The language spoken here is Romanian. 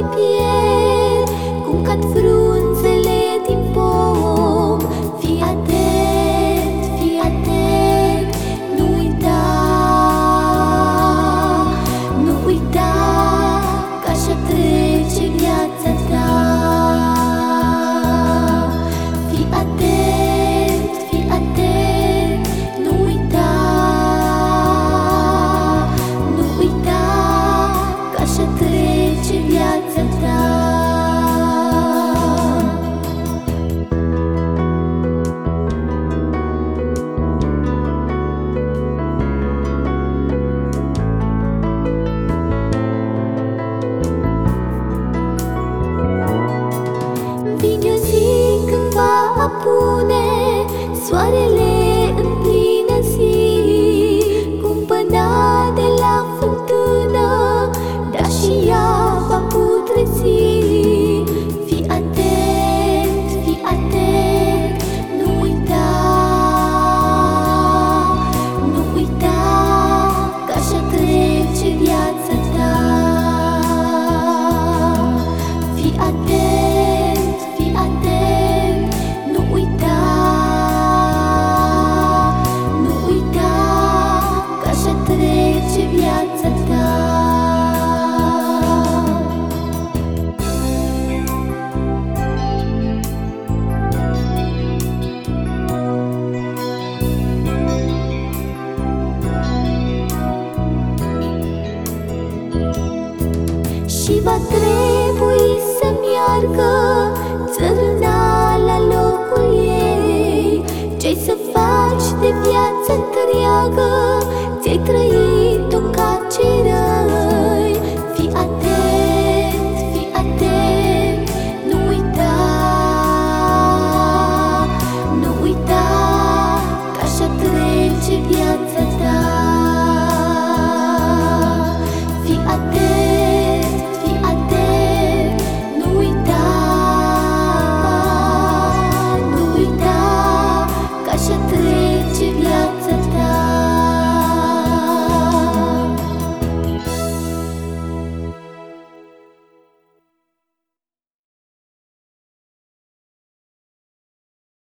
creepy. viața ta. Vine o zi când va apune soarele atent, fii atent, nu uita, nu uita Că așa trece viața ta. Și va trece 记得。